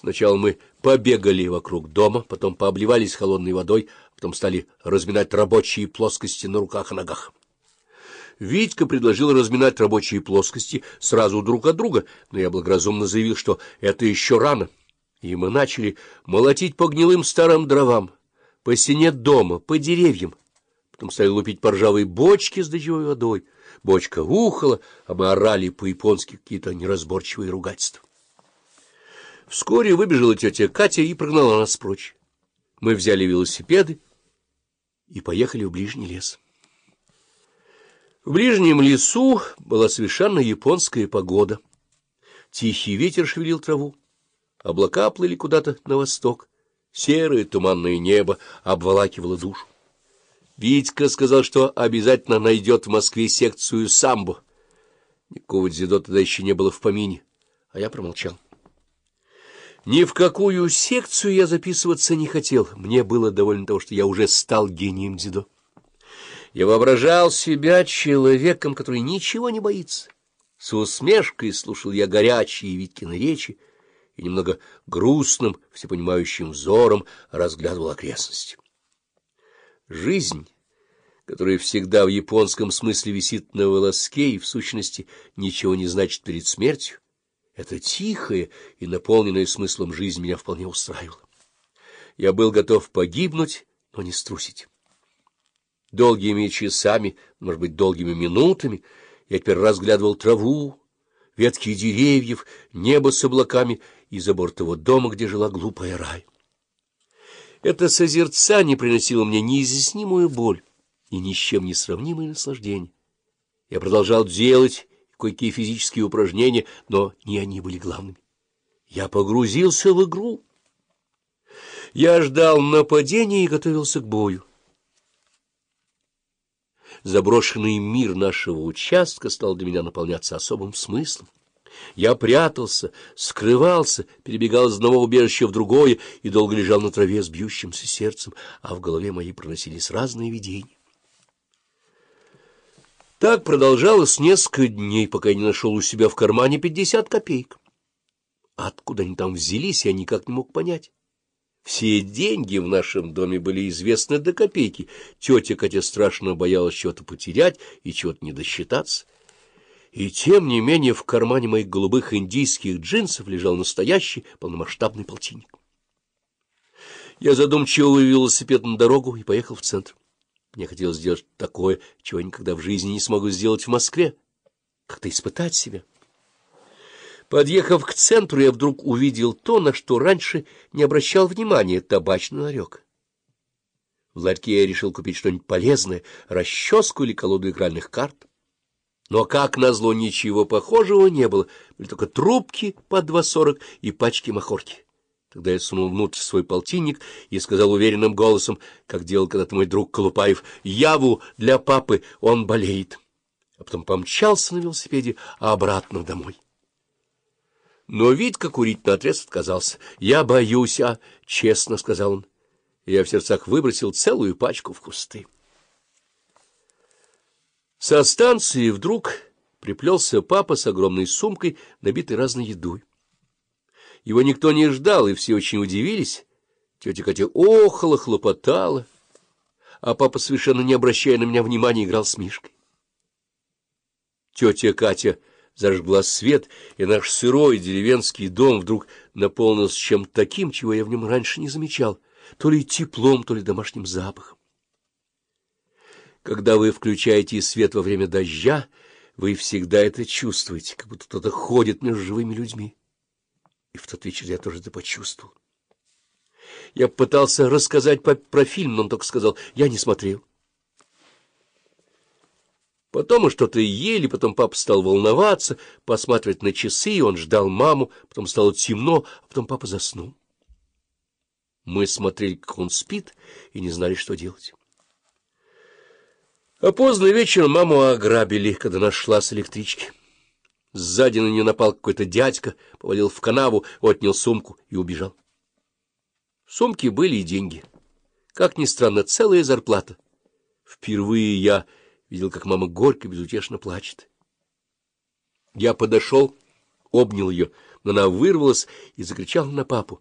Сначала мы побегали вокруг дома, потом пообливались холодной водой, потом стали разминать рабочие плоскости на руках и ногах. Витька предложил разминать рабочие плоскости сразу друг от друга, но я благоразумно заявил, что это еще рано. И мы начали молотить по гнилым старым дровам, по стене дома, по деревьям. Потом стали лупить по ржавой бочке с дождевой водой. Бочка ухала, а мы орали по-японски какие-то неразборчивые ругательства. Вскоре выбежала тетя Катя и прогнала нас прочь. Мы взяли велосипеды и поехали в ближний лес. В ближнем лесу была совершенно японская погода. Тихий ветер шевелил траву, облака плыли куда-то на восток, серое туманное небо обволакивало душу. Витька сказал, что обязательно найдет в Москве секцию самбо. Никакого дзюдо тогда еще не было в помине, а я промолчал. Ни в какую секцию я записываться не хотел. Мне было довольно того, что я уже стал гением дзюдо. Я воображал себя человеком, который ничего не боится. С усмешкой слушал я горячие Виткины речи и немного грустным, всепонимающим взором разглядывал окрестности. Жизнь, которая всегда в японском смысле висит на волоске и, в сущности, ничего не значит перед смертью, эта тихая и наполненная смыслом жизнь меня вполне устраивала. Я был готов погибнуть, но не струсить. Долгими часами, может быть, долгими минутами я теперь разглядывал траву, ветки деревьев, небо с облаками и забор того дома, где жила глупая рай. Это созерцание приносило мне неизъяснимую боль и ни с чем не сравнимое наслаждение. Я продолжал делать кое-какие физические упражнения, но не они были главными. Я погрузился в игру. Я ждал нападения и готовился к бою. Заброшенный мир нашего участка стал для меня наполняться особым смыслом. Я прятался, скрывался, перебегал из одного убежища в другое и долго лежал на траве с бьющимся сердцем, а в голове моей проносились разные видения. Так продолжалось несколько дней, пока я не нашел у себя в кармане пятьдесят копеек. Откуда они там взялись, я никак не мог понять. Все деньги в нашем доме были известны до копейки. Тетя Катя страшно боялась чего-то потерять и чего-то не досчитаться. И тем не менее в кармане моих голубых индийских джинсов лежал настоящий полномасштабный полтинник. Я задумчиво вывел велосипед на дорогу и поехал в центр. Мне хотелось сделать такое, чего никогда в жизни не смогу сделать в Москве. Как-то испытать себя. Подъехав к центру, я вдруг увидел то, на что раньше не обращал внимания — табачный ларек. В ларьке я решил купить что-нибудь полезное — расческу или колоду игральных карт. Но, как назло, ничего похожего не было, были только трубки по два сорок и пачки махорки. Тогда я сунул внутрь свой полтинник и сказал уверенным голосом, как делал когда-то мой друг Колупаев, «Яву для папы, он болеет». А потом помчался на велосипеде обратно домой. Но Витька курить наотрез отказался. «Я боюсь, а...» — честно сказал он. Я в сердцах выбросил целую пачку в кусты. Со станции вдруг приплелся папа с огромной сумкой, набитой разной едой. Его никто не ждал, и все очень удивились. Тетя Катя охала, хлопотала, а папа, совершенно не обращая на меня внимания, играл с Мишкой. Тетя Катя зажгла свет, и наш сырой деревенский дом вдруг наполнился чем-то таким, чего я в нем раньше не замечал, то ли теплом, то ли домашним запахом. Когда вы включаете свет во время дождя, вы всегда это чувствуете, как будто кто-то ходит между живыми людьми. И в тот вечер я тоже это почувствовал. Я пытался рассказать по про фильм, но он только сказал, я не смотрел. Потом мы что-то ели, потом папа стал волноваться, посматривать на часы, он ждал маму, потом стало темно, а потом папа заснул. Мы смотрели, как он спит, и не знали, что делать. А поздно вечером маму ограбили, когда нашла с электрички. Сзади на нее напал какой-то дядька, повалил в канаву, отнял сумку и убежал. В сумке были и деньги. Как ни странно, целая зарплата. Впервые я видел, как мама горько, безутешно плачет. Я подошел, обнял ее, но она вырвалась и закричала на папу.